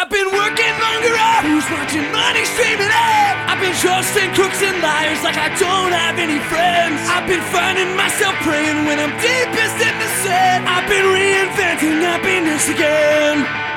I've been working longer Who's watching money streaming in. I've been trusting crooks and liars like I don't have any friends. I've been finding myself praying when I'm deepest in the sin. I've been reinventing happiness again.